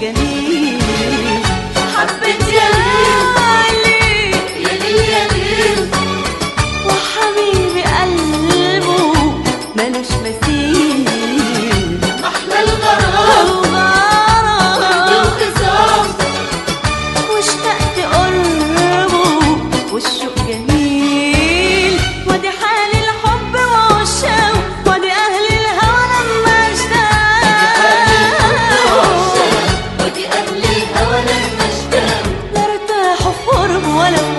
جميل. حبيت يا غالي يا ليل يا ليل wanna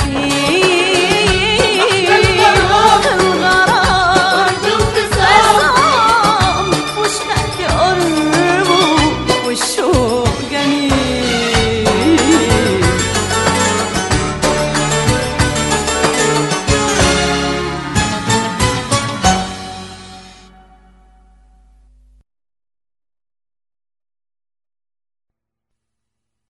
see.